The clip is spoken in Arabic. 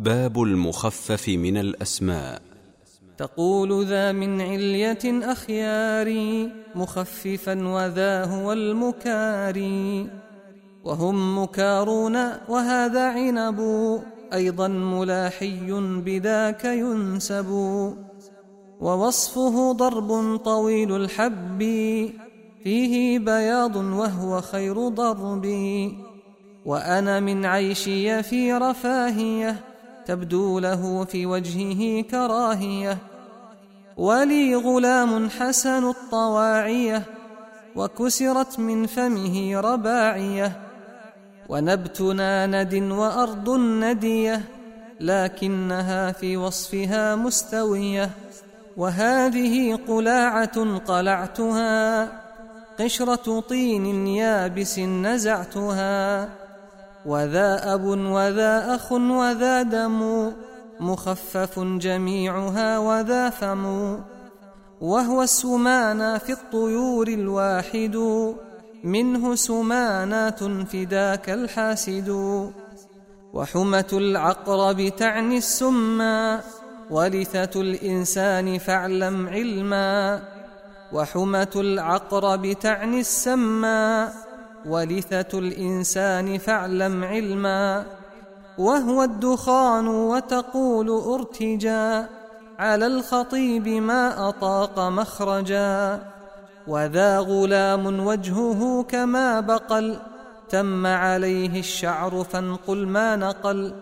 باب المخفف من الأسماء. تقول ذا من علية أخياري مخففا وذا هو المكاري. وهم مكارون وهذا عنب أيضا ملاحي بذاك ينسب. ووصفه ضرب طويل الحب فيه بياض وهو خير ضرب. وأنا من عيشي في رفاهية تبدو له في وجهه كراهية ولي غلام حسن الطواعية وكسرت من فمه رباعية. ونبتنا ند وأرض ندية لكنها في وصفها مستوية. وهذه قلاعة قلعتها قشرة طين يابس نزعتها. وذا أب وذا أخ وذا دم مخفف جميعها وذا فم. وهو السمانى في الطيور الواحد منه سمانات فداك الحاسد. وحمة العقرب تعني السما ورثة الإنسان فاعلم علما. وحمة العقرب تعني السما ورثة الإنسان فاعلم علما وهو الدخان وتقول أرتجا على الخطيب ما أطاق مخرجا وذا غلام وجهه كما بقل تم عليه الشعر فانقل ما نقل